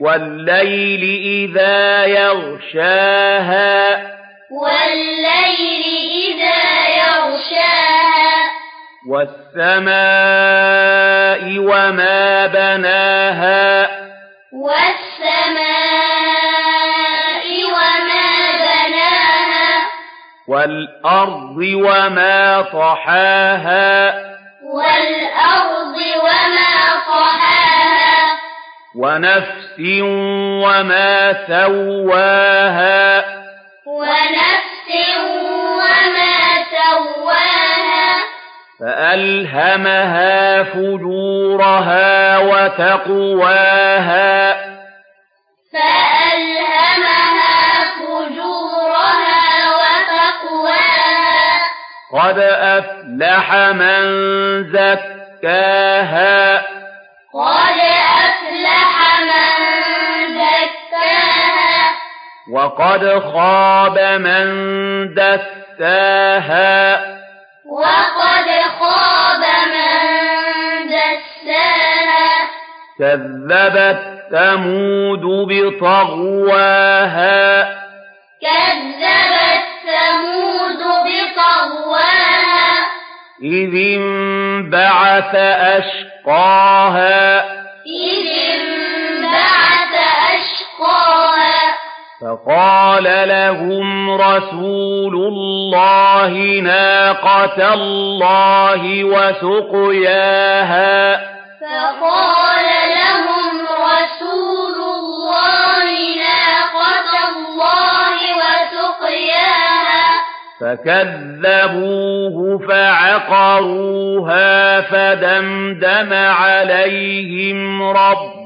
والليل إذا يغشاها. والليل إذا يغشاها. والسماء وما بناها. والسماء وما بناها. والأرض وما طحاها. والأرض وما طحاها. ونفس وما سواها. ونفس وما سواها. فألهمها فجورها وتقواها. فألهمها فجورها وتقواها. قد أفلح من زكاها. قَدْ وقد خاب من دساها. وقد خاب من دساها. كذبت ثمود بطغواها. كذبت ثمود بطغواها. إذ انبعث أشقاها. إذ فقال لهم رسول الله ناقة الله وسقياها. فقال لهم رسول الله ناقة الله وسقياها. فكذبوه فعقروها فدمدم عليهم ربهم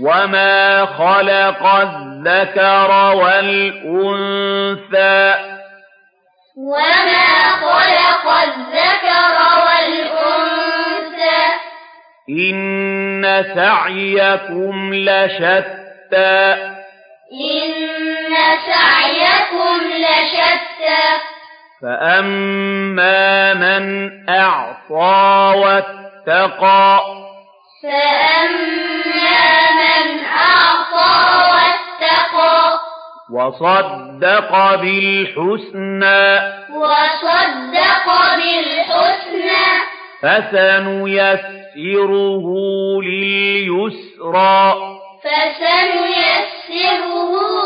وما خلق الذكر والأنثى وما خلق الذكر والأنثى إن سعيكم لشتى إن سعيكم لشتى فأما من أعطى واتقى فأما وصدق بالحسنى وصدق بالحسنى فسنيسره لليسرى فسنيسره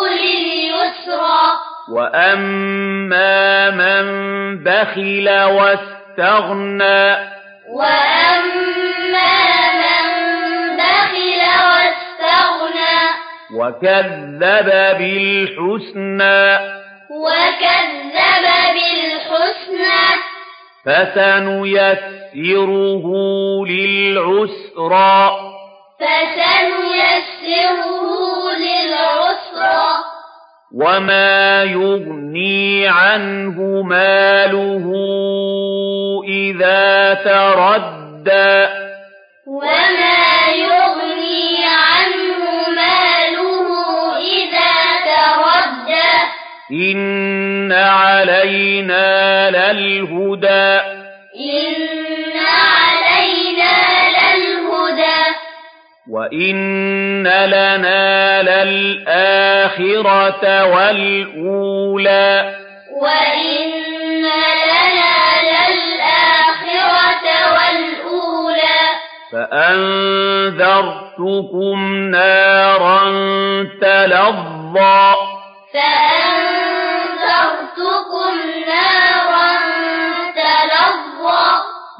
لليسرى وأما من بخل واستغنى وأما وكذب بالحسنى وكذب بالحسنى فسنيسره للعسرى فسنيسره للعسرى وما يغني عنه ماله إذا تردى إن علينا للهدى إن علينا للهدى وإن لنا للآخرة والأولى وإن لنا للآخرة والأولى فأنذرتكم نارا تلظى فأنذرتكم